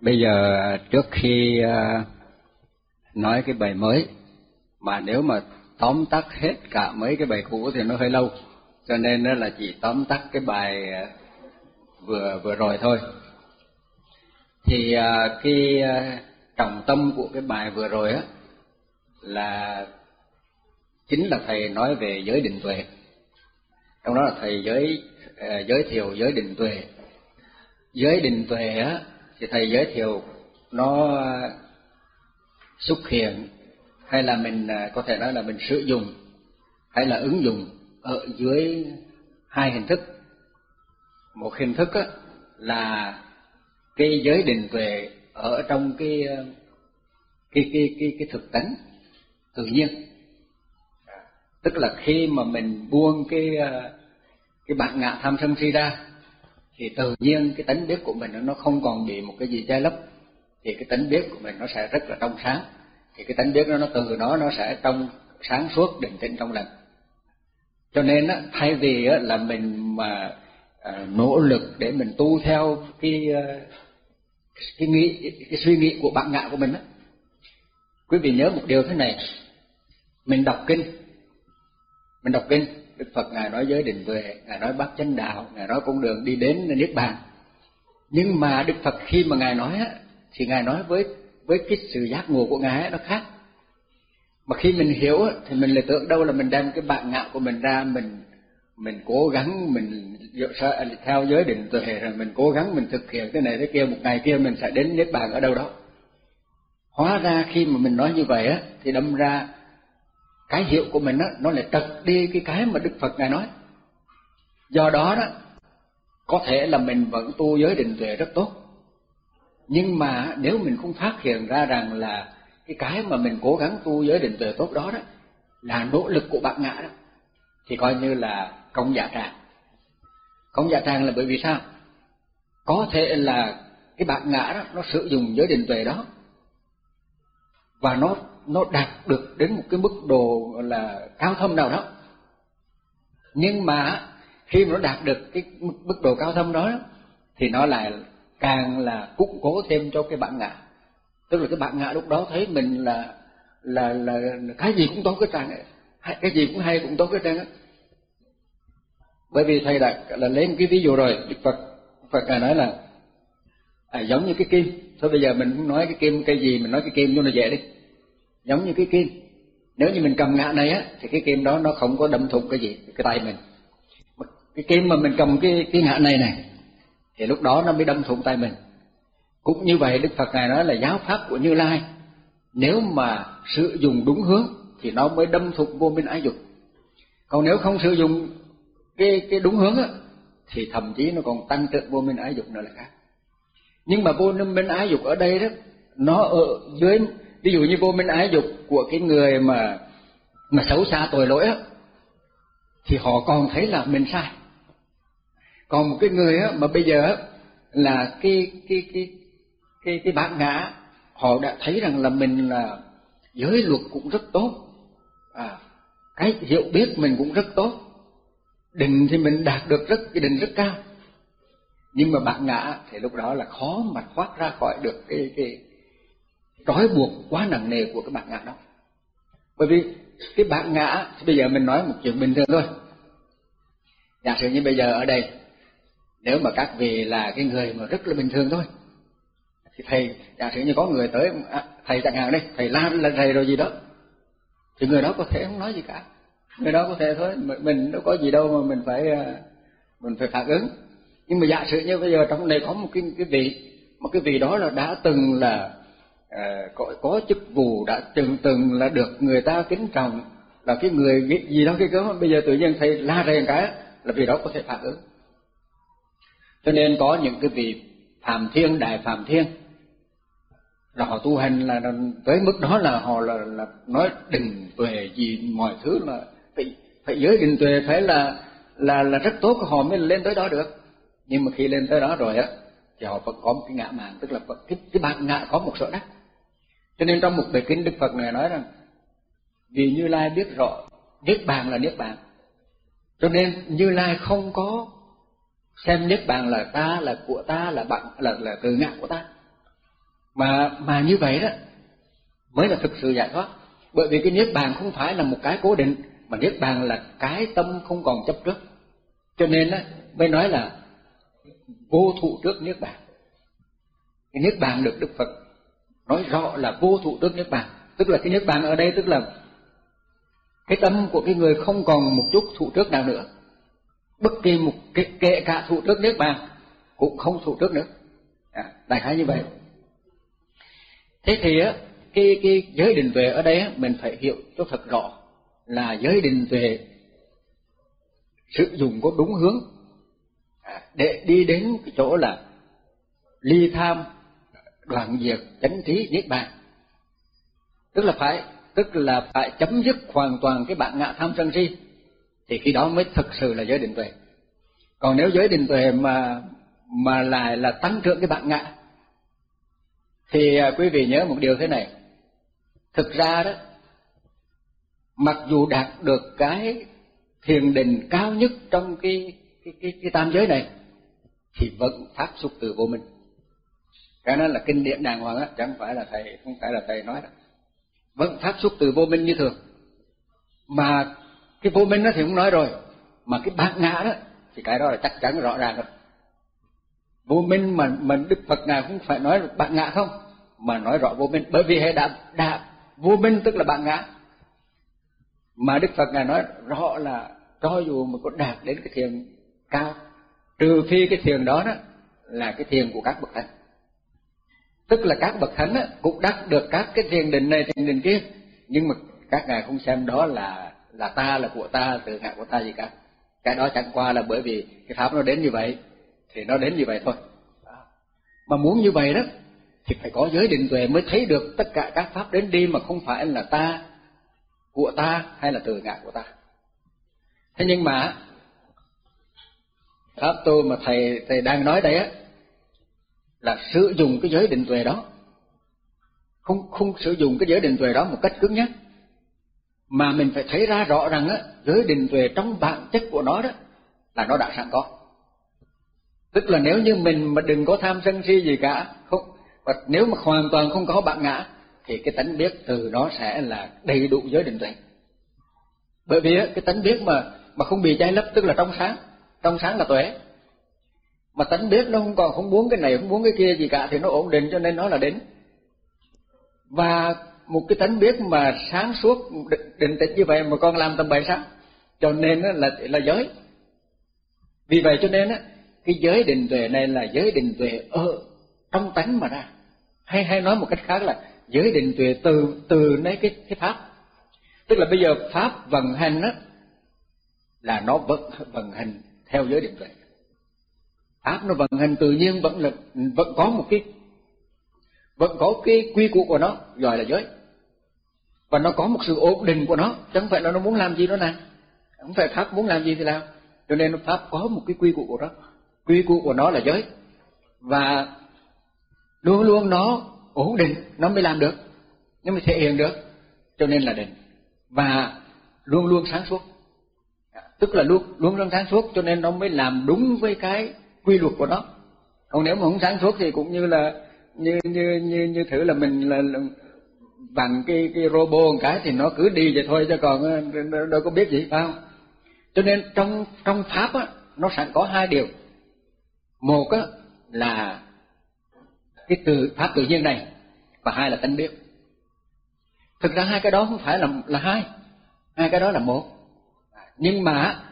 bây giờ, trước khi ờ, nói cái bài mới, mà nếu mà tóm tắt hết cả mấy cái bài cũ thì nó hơi lâu, cho nên nó là chỉ tóm tắt cái bài ờ, vừa vừa rồi thôi. Thì ờ, cái trọng tâm của cái bài vừa rồi á, là chính là thầy nói về giới định tuệ. Trong đó là thầy giới giới thiệu giới định tuệ. Giới định tuệ á thì thầy giới thiệu nó xuất hiện hay là mình à, có thể nói là mình sử dụng hay là ứng dụng ở dưới hai hình thức. Một hình thức á, là cái giới định tuệ ở trong cái cái cái cái cái thực tánh tự nhiên. Tức là khi mà mình buông cái à, cái bản ngã tham sân si ra thì tự nhiên cái tánh biết của mình nó không còn bị một cái gì che lấp. Thì cái tánh biết của mình nó sẽ rất là trong sáng. Thì cái tánh biết đó nó từ đó nó sẽ trong sáng suốt định tĩnh trong lành. Cho nên á thay vì á là mình mà à, nỗ lực để mình tu theo cái à, cái nghĩ cái suy nghĩ của bạn ngạ của mình á. Quý vị nhớ một điều thế này. Mình đọc kinh. Mình đọc kinh. Đức Phật ngài nói giới định tuệ, ngài nói bát chánh đạo, ngài nói con đường đi đến niết bàn. Nhưng mà Đức Phật khi mà ngài nói á thì ngài nói với với cái sự giác ngộ của ngài nó khác. Mà khi mình hiểu á thì mình lại tưởng đâu là mình đem cái bạn ngạo của mình ra mình mình cố gắng mình à, theo giới định tuệ rồi mình cố gắng mình thực hiện cái này cái kia một ngày kia mình sẽ đến niết bàn ở đâu đó. Hóa ra khi mà mình nói như vậy á thì đâm ra cái hiệu của mình đó, nó lại trật đi cái cái mà Đức Phật ngài nói. Do đó đó có thể là mình vẫn tu giới định tuệ rất tốt. Nhưng mà nếu mình không phát hiện ra rằng là cái cái mà mình cố gắng tu giới định tuệ tốt đó đó là nỗ lực của bạn ngã đó thì coi như là công giả dạ tràng. Công giả dạ tràng là bởi vì sao? Có thể là cái bạn ngã đó nó sử dụng giới định tuệ đó và nó nó đạt được đến một cái mức độ là cao thâm nào đó. Nhưng mà khi mà nó đạt được cái mức, độ cao thâm đó thì nó lại càng là củng cố thêm cho cái bạn ngã. Tức là cái bạn ngã lúc đó thấy mình là là là, là cái gì cũng tốt cái trang ấy. Cái gì cũng hay cũng tốt cái trang ấy bởi vì thầy đã là lấy một cái ví dụ rồi đức phật phật ngài nói là à, giống như cái kim. Thôi bây giờ mình nói cái kim cái gì mình nói cái kim cho nó dễ đi giống như cái kim. Nếu như mình cầm ngã này á, thì cái kim đó nó không có đâm thủng cái gì, cái tay mình. Cái kim mà mình cầm cái cái ngã này này thì lúc đó nó mới đâm thủng tay mình. Cũng như vậy, đức phật ngài nói là giáo pháp của như lai, nếu mà sử dụng đúng hướng, thì nó mới đâm thủng vô minh ái dục. Còn nếu không sử dụng cái cái đúng hướng á, thì thậm chí nó còn tăng trưởng vô minh ái dục nữa là khác. Nhưng mà vô minh ái dục ở đây đó, nó ở dưới ví dụ như vô minh ái dục của cái người mà mà xấu xa tội lỗi á, thì họ còn thấy là mình sai. Còn một cái người á, mà bây giờ là cái cái cái cái cái bản ngã, họ đã thấy rằng là mình là giới luật cũng rất tốt. À cái hiểu biết mình cũng rất tốt. Định thì mình đạt được rất, cái định rất cao. Nhưng mà bạn ngã thì lúc đó là khó mà thoát ra khỏi được cái cái trói buộc quá nặng nề của cái bạn ngã đó. Bởi vì cái bạn ngã bây giờ mình nói một chuyện bình thường thôi. Giả sử như bây giờ ở đây nếu mà các vị là cái người mà rất là bình thường thôi thì thầy giả sử như có người tới à, thầy chẳng hạn đây thầy la là thầy rồi gì đó thì người đó có thể không nói gì cả. Người đó có thể thôi mình đâu có gì đâu mà mình phải à, mình phải phản ứng. Nhưng mà giả sử như bây giờ trong này có một cái cái vị một cái vị đó là đã từng là à, có, có chức vụ đã từng từng là được người ta kính trọng là cái người gì đó cái cớ bây giờ tự nhiên thầy la rèn cái là vì đó có thể phản ứng. Cho nên có những cái vị phàm thiên đại phàm thiên là họ tu hành là tới mức đó là họ là, là nói định tuệ gì mọi thứ là phải phải giới định tuệ phải là là là rất tốt họ mới lên tới đó được. Nhưng mà khi lên tới đó rồi á thì họ vẫn có một cái ngã mạn tức là cái cái bạn ngã có một sợ đắc cho nên trong một bài kinh đức phật này nói rằng, vì như lai biết rõ, niết bàn là niết bàn. Cho nên như lai không có xem niết bàn là ta, là của ta, là bạn, là là từ ngã của ta. Mà mà như vậy đó, mới là thực sự giải thoát. Bởi vì cái niết bàn không phải là một cái cố định, mà niết bàn là cái tâm không còn chấp trước. Cho nên á, mới nói là vô thụ trước niết bàn. Cái niết bàn được đức phật nói rõ là vô thụ trước niết bàn. Tức là cái niết bàn ở đây tức là cái tâm của cái người không còn một chút thụ trước nào nữa. Bất kỳ một kể kệ cả thụ trước niết bàn cũng không thụ trước nữa. À, đại khái như vậy. Thế thì á cái cái giới định tuệ ở đây á, mình phải hiểu cho thật rõ là giới định tuệ sử dụng có đúng hướng. À, để đi đến cái chỗ là ly tham đoạn diệt chánh trí niết bàn. Tức là phải tức là phải chấm dứt hoàn toàn cái bản ngã tham sân si thì khi đó mới thực sự là giới định tuệ. Còn nếu giới định tuệ mà mà lại là tăng trưởng cái bản ngã thì à, quý vị nhớ một điều thế này. Thực ra đó mặc dù đạt được cái thiền định cao nhất trong cái cái cái, cái tam giới này thì vẫn phát xuất từ vô minh cái đó là kinh điển đàng hoàng á, chẳng phải là thầy, không phải là thầy nói đó vẫn vâng, phát xuất từ vô minh như thường. Mà cái vô minh nó thì cũng nói rồi, mà cái bát ngã đó thì cái đó là chắc chắn rõ ràng rồi. Vô minh mà mình đức phật ngài cũng phải nói là bát ngã không? Mà nói rõ vô minh, bởi vì hệ đã đã vô minh tức là bát ngã. Mà đức phật ngài nói rõ là cho dù mà có đạt đến cái thiền cao, trừ phi cái thiền đó đó là cái thiền của các bậc thánh tức là các bậc thánh á, cũng đắc được các cái thiền định này thiền định kia. Nhưng mà các ngài không xem đó là là ta là của ta tự ngã của ta gì cả. Cái đó chẳng qua là bởi vì cái pháp nó đến như vậy thì nó đến như vậy thôi. Mà muốn như vậy đó thì phải có giới định tuệ mới thấy được tất cả các pháp đến đi mà không phải là ta của ta hay là từ ngã của ta. Thế nhưng mà pháp tu mà thầy thầy đang nói đây á là sử dụng cái giới định tuệ đó. Không không sử dụng cái giới định tuệ đó một cách cứng nhắc. Mà mình phải thấy ra rõ rằng á, giới định tuệ trong bản chất của nó đó là nó đã sẵn có. Tức là nếu như mình mà đừng có tham sân si gì cả, không, và nếu mà hoàn toàn không có bản ngã, thì cái tánh biết từ đó sẽ là đầy đủ giới định tuệ. Bởi vì cái tánh biết mà mà không bị che lấp, tức là trong sáng trong sáng là tuệ mà tánh biết nó không còn, không muốn cái này, không muốn cái kia gì cả, thì nó ổn định, cho nên nó là đến và một cái tánh biết mà sáng suốt định tịch như vậy mà con làm tầm bậy sao? Cho nên là là giới. Vì vậy cho nên á, cái giới định tuệ này là giới định tuệ ở trong tánh mà ra. Hay hay nói một cách khác là giới định tuệ từ từ lấy cái cái pháp. Tức là bây giờ pháp vận hành á, là nó vận vận hành theo giới định tuệ pháp nó vận hành tự nhiên, vẫn là, vẫn có một cái, vẫn có cái quy củ của nó, gọi là giới. Và nó có một sự ổn định của nó chẳng phải là nó muốn làm gì nó làm. Không phải pháp muốn làm gì thì làm. Cho nên pháp có một cái quy củ của nó. Quy củ của nó là giới. Và luôn luôn nó ổn định, nó mới làm được, nó mới thể hiện được. Cho nên là định và luôn luôn sáng suốt. Tức là luôn luôn luôn sáng suốt, cho nên nó mới làm đúng với cái quy luật của nó. Còn nếu mà không sáng suốt thì cũng như là như như như như thử là mình là, là bằng cái cái robot một cái thì nó cứ đi vậy thôi chứ còn ờ, đâu có biết gì phải không? Cho nên trong trong pháp á nó sẵn có hai điều. Một á là cái từ pháp tự nhiên này và hai là tánh biết. Thực ra hai cái đó không phải là là hai. Hai cái đó là một. Nhưng mà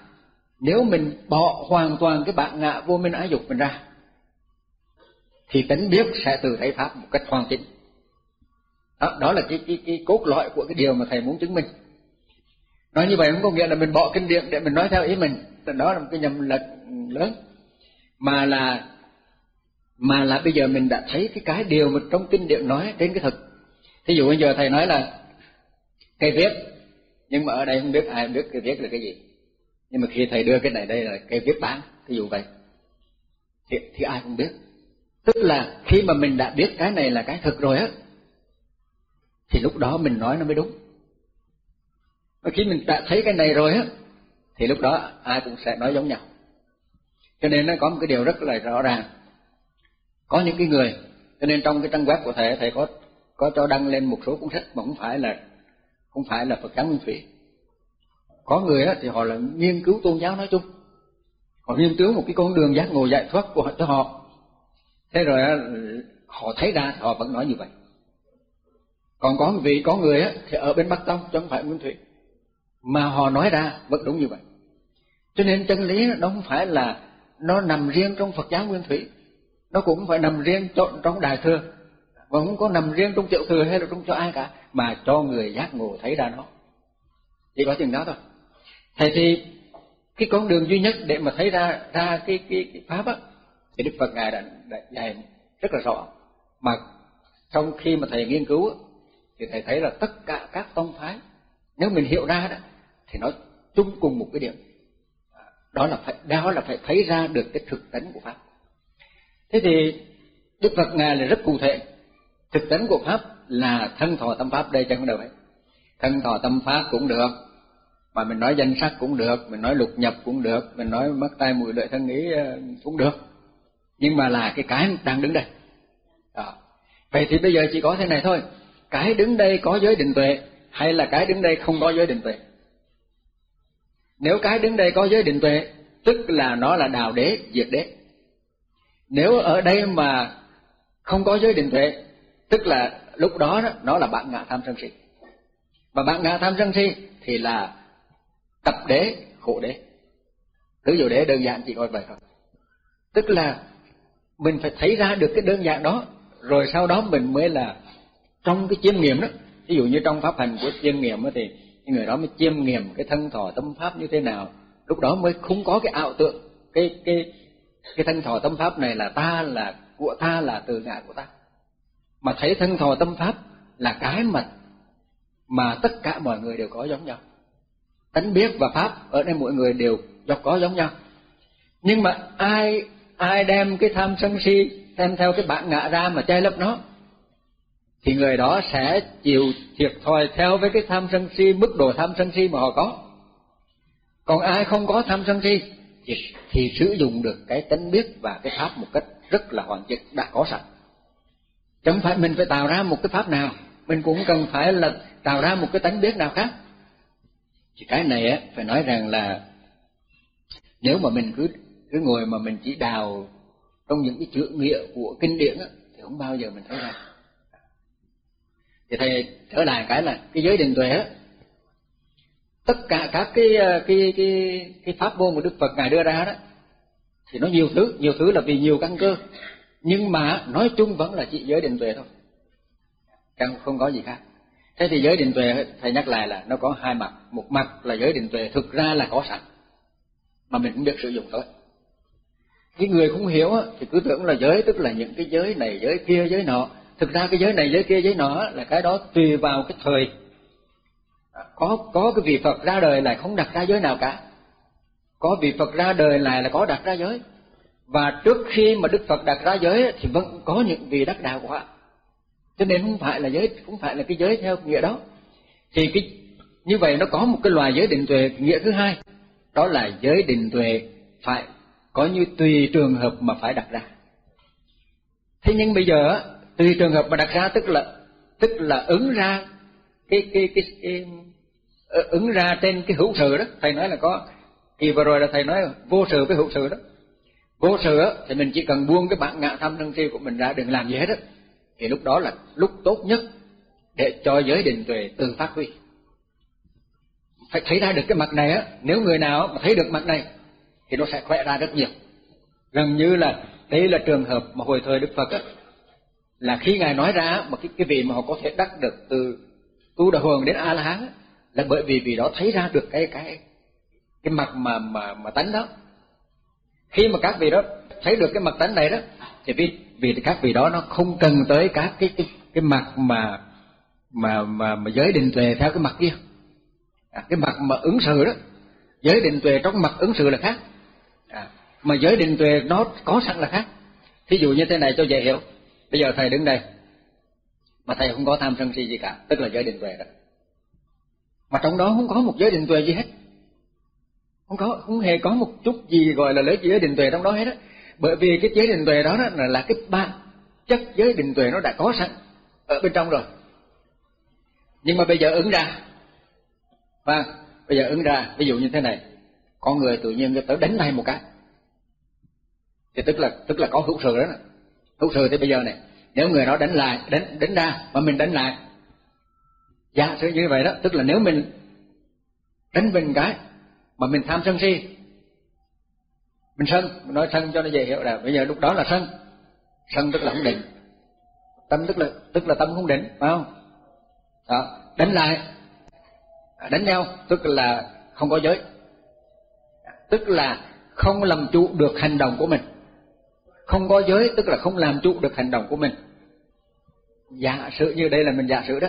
nếu mình bỏ hoàn toàn cái bản ngã vô minh ái dục mình ra thì tánh biết sẽ từ thấy pháp một cách hoàn chỉnh. Đó, đó là cái, cái cái cốt lõi của cái điều mà thầy muốn chứng minh. Nói như vậy không có nghĩa là mình bỏ kinh điển để mình nói theo ý mình. Đó là một cái nhầm lẫn lớn. Mà là mà là bây giờ mình đã thấy cái cái điều mà trong kinh điển nói trên cái thực. Thí dụ bây giờ thầy nói là cây viết. Nhưng mà ở đây không biết ai biết cây viết là cái gì nhưng mà khi thầy đưa cái này đây là cây viết bán ví dụ vậy thì, thì ai cũng biết. Tức là khi mà mình đã biết cái này là cái thực rồi á thì lúc đó mình nói nó mới đúng. Và khi mình đã thấy cái này rồi á thì lúc đó ai cũng sẽ nói giống nhau. Cho nên nó có một cái điều rất là rõ ràng. Có những cái người cho nên trong cái trang web của thầy thầy có có cho đăng lên một số cuốn sách mà không phải là không phải là Phật giáo Nguyên Thủy có người thì họ là nghiên cứu tôn giáo nói chung. Họ nghiên cứu một cái con đường giác ngộ giải thoát của họ cho họ. Thế rồi họ thấy ra họ vẫn nói như vậy. Còn có vị, có người thì ở bên bắc tông, chứ không phải nguyên thủy. Mà họ nói ra vẫn đúng như vậy. Cho nên chân lý nó không phải là nó nằm riêng trong phật giáo nguyên thủy. Nó cũng phải nằm riêng trong đại thừa. Và không có nằm riêng trong triệu thừa hay là trong cho ai cả, mà cho người giác ngộ thấy ra nó. Chỉ có chừng đó thôi. Thế thì cái con đường duy nhất để mà thấy ra ra cái cái, cái pháp á thì đức phật ngài đã, đã dạy rất là rõ. Mà trong khi mà thầy nghiên cứu thì thầy thấy là tất cả các tông phái nếu mình hiểu ra đó thì nó chung cùng một cái điểm. Đó là phải đó là phải thấy ra được cái thực tánh của pháp. Thế thì đức phật ngài là rất cụ thể. Thực tánh của pháp là thân thọ tâm pháp đây chẳng đâu ấy thân thọ tâm pháp cũng được mà mình nói danh sắc cũng được mình nói lục nhập cũng được mình nói mắt tai mũi lưỡi thân nghĩ ờ, cũng được. Nhưng mà là cái cái đang đứng đây. Đó. vậy thì bây giờ chỉ có thế này thôi. Cái đứng đây có giới định tuệ hay là cái đứng đây không có giới định tuệ? Nếu cái đứng đây có giới định tuệ tức là nó là đạo đế diệt đế. Nếu ở đây mà không có giới định tuệ tức là lúc đó, đó nó là bạn ngạ tham sân si. Và bạn ngạ tham sân si thì là tập đế, khổ đế. Tứ diệu đế đơn giản chỉ coi vậy thôi. Tức là mình phải thấy ra được cái đơn giản đó, rồi sau đó mình mới là trong cái chiêm nghiệm đó. Ví dụ như trong pháp hành của chiêm nghiệm thì người đó mới chiêm nghiệm cái thân thọ tâm pháp như thế nào. Lúc đó mới không có cái ảo tượng cái cái cái thân thọ tâm pháp này là ta là của ta, là từ ngã của ta. Mà thấy thân thọ tâm pháp là cái mà mà tất cả mọi người đều có giống nhau tánh biết và pháp ở đây mọi người đều do có giống nhau. Nhưng mà ai ai đem cái tham sân si đem theo cái bản ngã ra mà che lấp nó thì người đó sẽ chịu thiệt thòi theo với cái tham sân si mức độ tham sân si mà họ có. Còn ai không có tham sân si thì, thì sử dụng được cái tánh biết và cái pháp một cách rất là hoàn chỉnh đã có sẵn. Chẳng phải mình phải tạo ra một cái pháp nào mình cũng cần phải là tạo ra một cái tánh biết nào khác thì cái này á, phải nói rằng là nếu mà mình cứ cứ ngồi mà mình chỉ đào trong những cái chữ nghĩa của kinh điển á, thì không bao giờ mình thấy ra. Thì thầy trở lại cái là cái giới định tuệ á, tất cả các cái ờ, cái cái cái pháp môn của đức phật ngài đưa ra đó, thì nó nhiều thứ nhiều thứ là vì nhiều căn cơ. Nhưng mà nói chung vẫn là chỉ giới định tuệ thôi chẳng không có gì khác thế thì giới định tuệ, thầy nhắc lại là nó có hai mặt. Một mặt là giới định tuệ thực ra là có sẵn, mà mình cũng được sử dụng thôi. Cái người không hiểu thì cứ tưởng là giới, tức là những cái giới này, giới kia, giới nọ. Thực ra cái giới này, giới kia, giới nọ là cái đó tùy vào cái thời. À, có có cái vị Phật ra đời lại không đặt ra giới nào cả. Có vị Phật ra đời lại là có đặt ra giới. Và trước khi mà Đức Phật đặt ra giới thì vẫn có những vị đắc đạo của họ cho nên không phải là giới không phải là cái giới theo nghĩa đó. Thì cái như vậy nó có một cái loài giới định tuệ nghĩa thứ hai đó là giới định tuệ phải có như tùy trường hợp mà phải đặt ra. Thế nhưng bây giờ tùy trường hợp mà đặt ra tức là tức là ứng ra cái cái cái, cái, ờ, ứng ra trên cái hữu sự đó. Thầy nói là có kỳ vừa rồi là thầy nói vô sự với hữu sự đó. Vô sự thì mình chỉ cần buông cái bản ngã tham sân si của mình ra đừng làm gì hết á thì lúc đó là lúc tốt nhất để cho giới định tuệ tự phát huy. Phải thấy ra được cái mặt này á, nếu người nào mà thấy được mặt này thì nó sẽ khỏe ra rất nhiều. Gần như là đây là trường hợp mà hồi thời đức phật á, là khi ngài nói ra mà cái cái vị mà họ có thể đắc được từ tu đà hoàng đến a la hán là bởi vì vì đó thấy ra được cái cái cái mặt mà mà mà tánh đó. Khi mà các vị đó thấy được cái mặt tánh này đó, thì vì vì các vị đó nó không cần tới các cái cái cái mặt mà mà mà mà giới định tuệ theo cái mặt kia. À, cái mặt mà ứng xử đó. Giới định tuệ trong mặt ứng xử là khác. À, mà giới định tuệ nó có sẵn là khác. Thí dụ như thế này cho dễ hiểu. Bây giờ thầy đứng đây. Mà thầy không có tham sân si gì cả tức là giới định tuệ đó. Mà trong đó không có một giới định tuệ gì hết. Không có không hề có một chút gì gọi là lấy giới định tuệ trong đó hết á bởi vì cái giới định tuệ đó, đó là, là cái ba chất giới định tuệ nó đã có sẵn ở bên trong rồi. Nhưng mà bây giờ ứng ra. Và bây giờ ứng ra ví dụ như thế này. Con người tự nhiên tới đánh tay một cái. Thì tức là tức là có hữu sự đó hữu sự thì bây giờ này nếu người đó đánh lại đánh đánh ra mà mình đánh lại giả sử như vậy đó tức là nếu mình đánh mình cái mà mình tham sân si mình sân. Mình nói sân cho nó dễ hiểu là bây giờ lúc đó là sân. Sân tức là không định. Tâm tức là tức là tâm không định, phải không? Đó. Đánh lại. À, đánh nhau, tức là không có giới. Tức là không làm chủ được hành động của mình. Không có giới tức là không làm chủ được hành động của mình. Giả sử như đây là mình giả sử đó.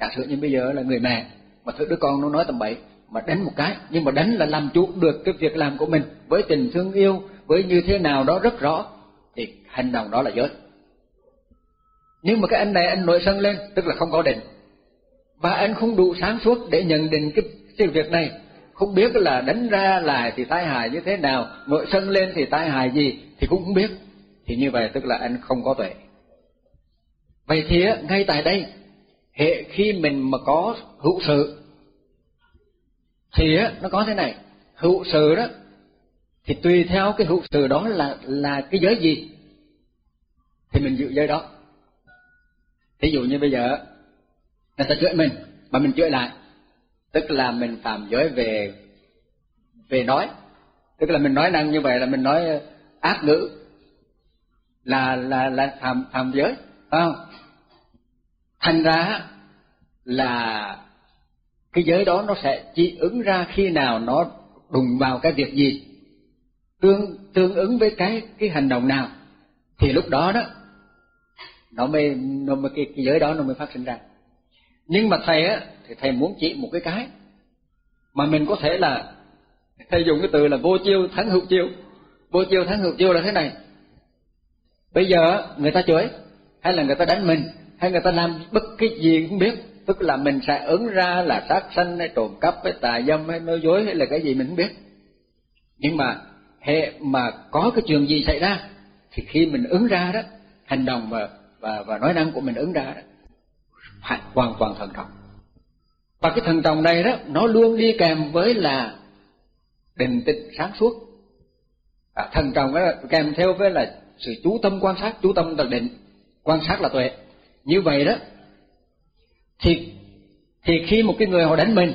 Giả sử như bây giờ là người mẹ, mà thứ đứa con nó nói tầm bậy mà đánh một cái nhưng mà đánh là làm chủ được cái việc làm của mình. Với tình thương yêu với như thế nào đó rất rõ thì hành động đó là giới. Nhưng mà cái anh này anh nổi sân lên tức là không có định. Và anh không đủ sáng suốt để nhận định cái, cái việc này. Không biết là đánh ra lại thì tai hại như thế nào nổi sân lên thì tai hại gì thì cũng không biết. Thì như vậy tức là anh không có tuệ. Vậy thì ngay tại đây hệ khi mình mà có hữu sự thì á, nó có thế này. Hữu sự đó, thì tùy theo cái hữu sự đó là là cái giới gì, thì mình giữ giới đó. Ví dụ như bây giờ người ta chửi mình, mà mình chửi lại, tức là mình phạm giới về về nói. Tức là mình nói năng như vậy là mình nói ờ, ác ngữ, là là là phạm phạm giới, phải không? Thành ra là cái giới đó nó sẽ chỉ ứng ra khi nào nó đụng vào cái việc gì? Tương tương ứng với cái cái hành động nào? Thì lúc đó đó nó mới nó mới cái, cái giới đó nó mới phát sinh ra. Nhưng mà thầy á thì thầy muốn chỉ một cái cái. Mà mình có thể là thầy dùng cái từ là vô chiêu thắng hữu chiêu. Vô chiêu thắng hữu chiêu là thế này. Bây giờ người ta chửi hay là người ta đánh mình hay người ta làm bất cái gì cũng biết tức là mình sẽ ứng ra là sát sanh hay trộm cắp hay tà dâm hay nói dối hay là cái gì mình không biết. Nhưng mà hệ mà có cái chuyện gì xảy ra thì khi mình ứng ra đó hành động và và và nói năng của mình ứng ra đó phải hoàn toàn thận trọng và cái thần trọng này đó nó luôn đi kèm với là định tĩnh sáng suốt. À, thần trọng đó kèm theo với là sự chú tâm quan sát. Chú tâm là định quan sát là tuệ. Như vậy đó thì thì khi một cái người họ đánh mình,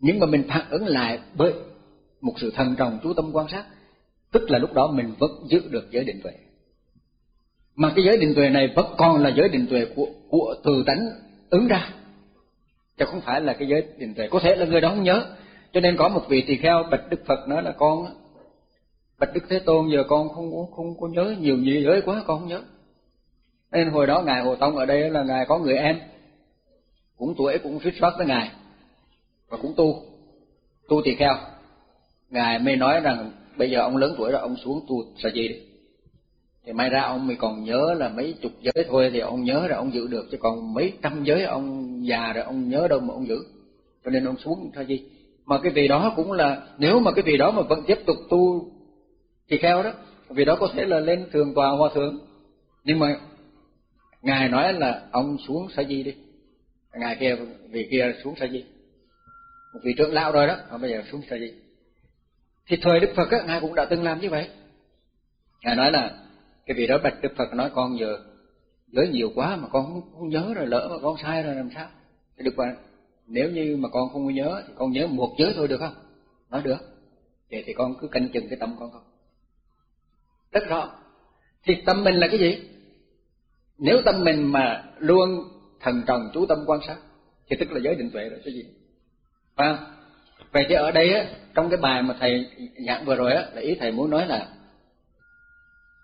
nhưng mà mình phản ứng lại bởi một sự thần trọng chú tâm quan sát, tức là lúc đó mình vẫn giữ được giới định tuệ. Mà cái giới định tuệ này vẫn còn là giới định tuệ của của từ tánh ứng ra. Chứ không phải là cái giới định tuệ. Có thể là người đó không nhớ. Cho nên có một vị tỳ kheo bạch đức phật nói là, con bạch đức thế tôn giờ con không không không có nhớ nhiều nhiều giới quá, con không nhớ. Nên hồi đó ngài hồ tông ở đây là ngài có người em cũng tuổi cũng suýt soát với ngài. Và cũng tu. Tu tỳ kheo. Ngài mới nói rằng, bây giờ ông lớn tuổi rồi, ông xuống tu sa gì đi. Thì may ra ông mới còn nhớ là mấy chục giới thôi, thì ông nhớ rồi ông giữ được. Chứ còn mấy trăm giới ông già rồi ông nhớ đâu mà ông giữ. Cho nên ông xuống sa gì mà cái vị đó cũng là, nếu mà cái vị đó mà vẫn tiếp tục tu thì kheo đó vì đó có thể là lên thường tòa hòa thượng. Nhưng mà ngài nói là ông xuống sa di đi ngày kia vị kia xuống sa di. Một vị trưởng lão rồi đó mà bây giờ xuống sa di. Thì thời đức phật á ngài cũng đã từng làm như vậy. Ngài nói là cái vị đó bạch đức phật nói con giờ giới nhiều quá mà con không, không nhớ rồi lỡ mà con sai rồi làm sao? Thì đức phật nếu như mà con không nhớ thì con nhớ một giới thôi được không? Nói được. Vậy thì con cứ canh chừng cái tâm con không rất rõ. Thì tâm mình là cái gì? Nếu tâm mình mà luôn thần trọng chú tâm quan sát. Thì tức là giới định tuệ rồi cái gì? Phải không? Vậy thì ở đây á, trong cái bài mà thầy giảng vừa rồi á, là ý thầy muốn nói là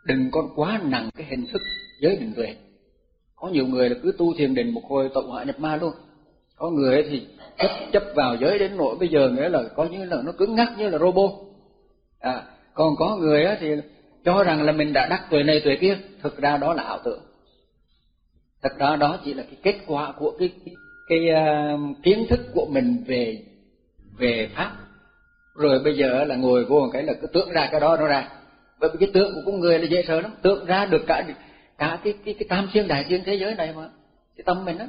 đừng con quá nặng cái hình thức giới định tuệ. Có nhiều người là cứ tu thiền định một hồi tụng họa nhập ma luôn. Có người thì chấp chấp vào giới đến nỗi bây giờ nghĩa là có như là nó cứng ngắc như là robot à còn có người á thì cho rằng là mình đã đắc tuệ này tuệ kia, thực ra đó là ảo tưởng thật ra đó chỉ là cái kết quả của cái cái, cái uh, kiến thức của mình về về pháp. Rồi bây giờ là ngồi vô một cái là cứ tưởng ra cái đó nó ra. Bởi vì cái tượng của con người là dễ sợ lắm. Tượng ra được cả cả cái cái cái tam thiên đại thiên thế giới này mà. Cái tâm mình đó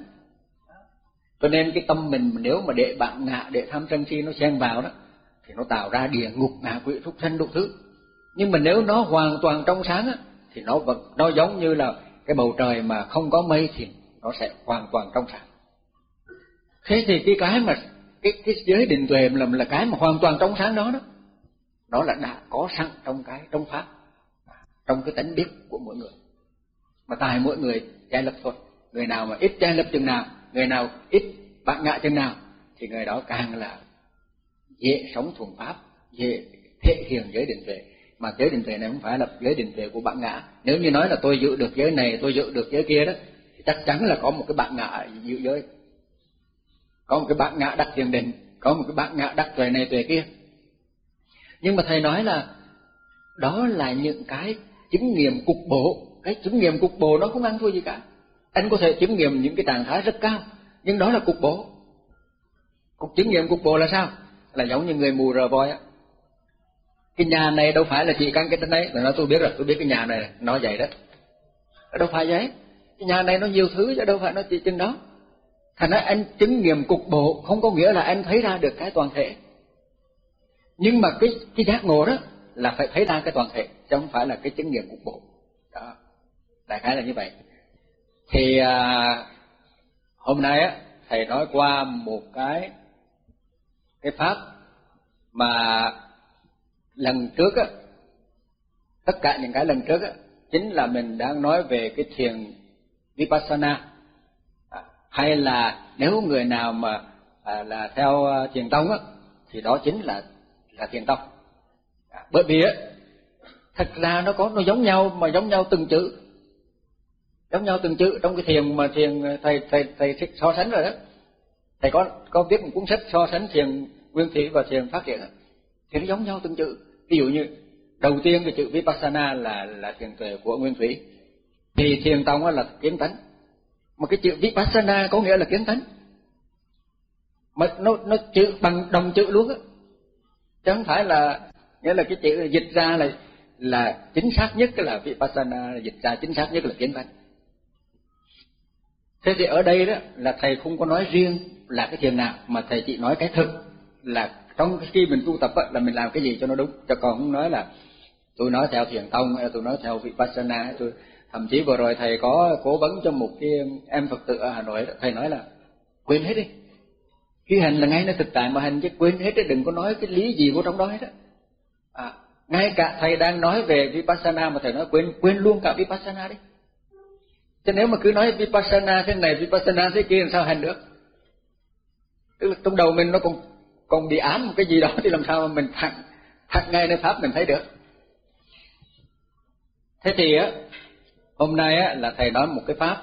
cho nên cái tâm mình nếu mà để bạn ngạ để tham sân si nó xen vào đó thì nó tạo ra địa ngục ngạ quỷ súc sanh đủ thứ nhưng mà nếu nó hoàn toàn trong sáng á thì nó vẫn nó giống như là cái bầu trời mà không có mây thì nó sẽ hoàn toàn trong sáng thế thì cái cái mà, cái cái giới định tuệ là là cái mà hoàn toàn trong sáng đó đó đó là đã có sẵn trong cái, trong pháp, trong cái tánh biết của mỗi người. Mà tại mỗi người che lập thôi. Người nào mà ít che lập chừng nào, người nào ít bạn ngạ chừng nào, thì người đó càng là dễ sống thuần pháp, dễ thể hiện giới định tuệ mà giới định tuệ này không phải là giới định tuệ của bạn ngã. Nếu như nói là tôi giữ được giới này, tôi giữ được giới kia đó, thì chắc chắn là có một cái bạn ngã giữ giới. Có một cái bạn ngã đắc thiền định, có một cái bạn ngã đắc tuệ này tuệ kia. Nhưng mà thầy nói là đó là những cái chứng nghiệm cục bộ. Cái chứng nghiệm cục bộ nó không ăn thua gì cả. Anh có thể chứng nghiệm những cái trạng thái rất cao, nhưng đó là cục bộ. Cục chứng nghiệm cục bộ là sao? Là giống như người mù rờ voi á cái nhà này đâu phải là chỉ căn cái tên đấy rồi nói tôi biết rồi tôi biết cái nhà này. Nó vậy đó. Đâu phải vậy. Cái nhà này nó nhiều thứ chứ đâu phải nó chỉ trên đó. Thành ra anh chứng nghiệm cục bộ không có nghĩa là anh thấy ra được cái toàn thể. Nhưng mà cái cái giác ngộ đó là phải thấy ra cái toàn thể chứ không phải là cái chứng nghiệm cục bộ. Đó. Đại khái là như vậy. Thì à, hôm nay á thầy nói qua một cái cái pháp mà lần trước á tất cả những cái lần trước á chính là mình đang nói về cái thiền vipassana. À, hay là nếu người nào mà à, là theo à, thiền tông á thì đó chính là là thiền tông. À, bởi vì á thật ra nó có nó giống nhau mà giống nhau từng chữ. Giống nhau từng chữ trong cái thiền mà thiền à, thầy thầy thầy thích so sánh rồi đó. Thầy có có viết một cuốn sách so sánh thiền nguyên thủy và thiền phát triển thì nó giống nhau từng chữ ví dụ như, đầu tiên cái chữ vipassana là là thiền tuệ của nguyên thủy. Thì thiền tông là kiến tánh. Mà cái chữ vipassana có nghĩa là kiến tánh. Mà nó nó chữ bằng đồng chữ luôn á. Chứ không phải là, nghĩa là cái chữ dịch ra là là chính xác nhất là vipassana dịch ra chính xác nhất là kiến tánh. Thế thì ở đây đó là thầy không có nói riêng là cái thiền nào, mà thầy chỉ nói cái thực là trong khi mình tu tập là mình làm cái gì cho nó đúng. Cho còn không nói là tôi nói theo thiền tông hay tôi nói theo vipassana tôi thậm chí vừa rồi thầy có cố vấn cho một cái em phật tử ở hà nội đó, thầy nói là quên hết đi. Khi hành là ngay nó thực tại mà hành chứ quên hết đi đừng có nói cái lý gì của trong đó hết á. À, ngay cả thầy đang nói về vipassana mà thầy nói quên quên luôn cả vipassana đi. Chứ nếu mà cứ nói vipassana thế này vipassana thế kia làm sao hành được? Tức là trong đầu mình nó còn còn bị ám một cái gì đó thì làm sao mà mình thật thật ngay nơi pháp mình thấy được? Thế thì á, hôm nay á là thầy nói một cái pháp.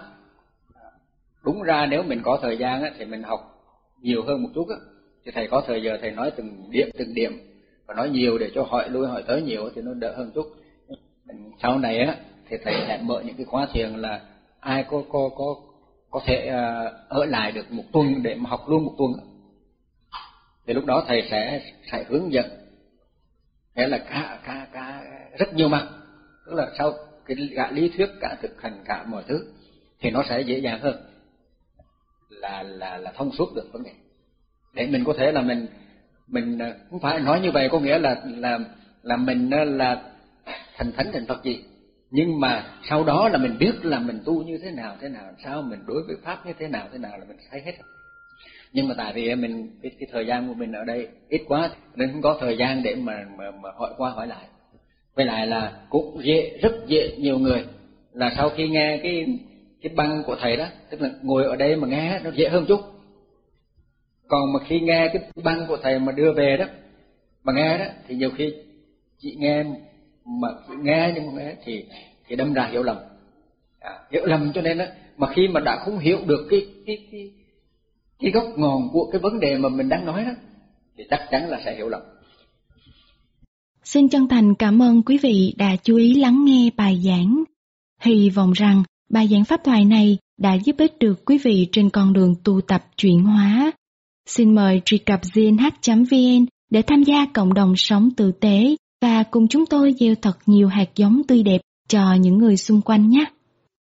Đúng ra nếu mình có thời gian á thì mình học nhiều hơn một chút á. Thì thầy có thời giờ thầy nói từng điểm từng điểm. Và nói nhiều để cho hỏi lui, hỏi tới nhiều thì nó đỡ hơn chút. Sau này á thì thầy sẽ mở những cái khóa thiền là ai có có có có thể à, ở lại được một tuần để mà học luôn một tuần thì lúc đó thầy sẽ sẽ hướng dẫn. Nghĩa là cả cả cả rất nhiều mặt. Tức là sau cái cả lý thuyết, cả thực hành, cả mọi thứ, thì nó sẽ dễ dàng hơn. Là là là thông suốt được vấn đề. Để mình có thể là mình mình cũng không phải nói như vậy có nghĩa là là là mình à, là thành thánh, thành phật gì. Nhưng mà sau đó là mình biết là mình tu như thế nào thế nào, sao mình đối với pháp như thế nào thế nào là mình thấy hết nhưng mà tại vì mình cái, cái thời gian của mình ở đây ít quá nên không có thời gian để mà mà, mà hỏi qua hỏi lại. Với lại là cũng dễ rất dễ nhiều người là sau khi nghe cái cái băng của thầy đó tức là ngồi ở đây mà nghe nó dễ hơn chút. Còn mà khi nghe cái băng của thầy mà đưa về đó mà nghe đó thì nhiều khi chị nghe mà nghe nhưng mà nghe thì thì đâm ra hiểu lầm. À, hiểu lầm cho nên đó mà khi mà đã không hiểu được cái cái cái cái gốc ngọn của cái vấn đề mà mình đang nói đó, thì chắc chắn là sẽ hiểu lầm Xin chân thành cảm ơn quý vị đã chú ý lắng nghe bài giảng. Hy vọng rằng bài giảng pháp thoại này đã giúp ích được quý vị trên con đường tu tập chuyển hóa. Xin mời truy cập gnh.vn để tham gia cộng đồng sống tử tế và cùng chúng tôi gieo thật nhiều hạt giống tươi đẹp cho những người xung quanh nhé.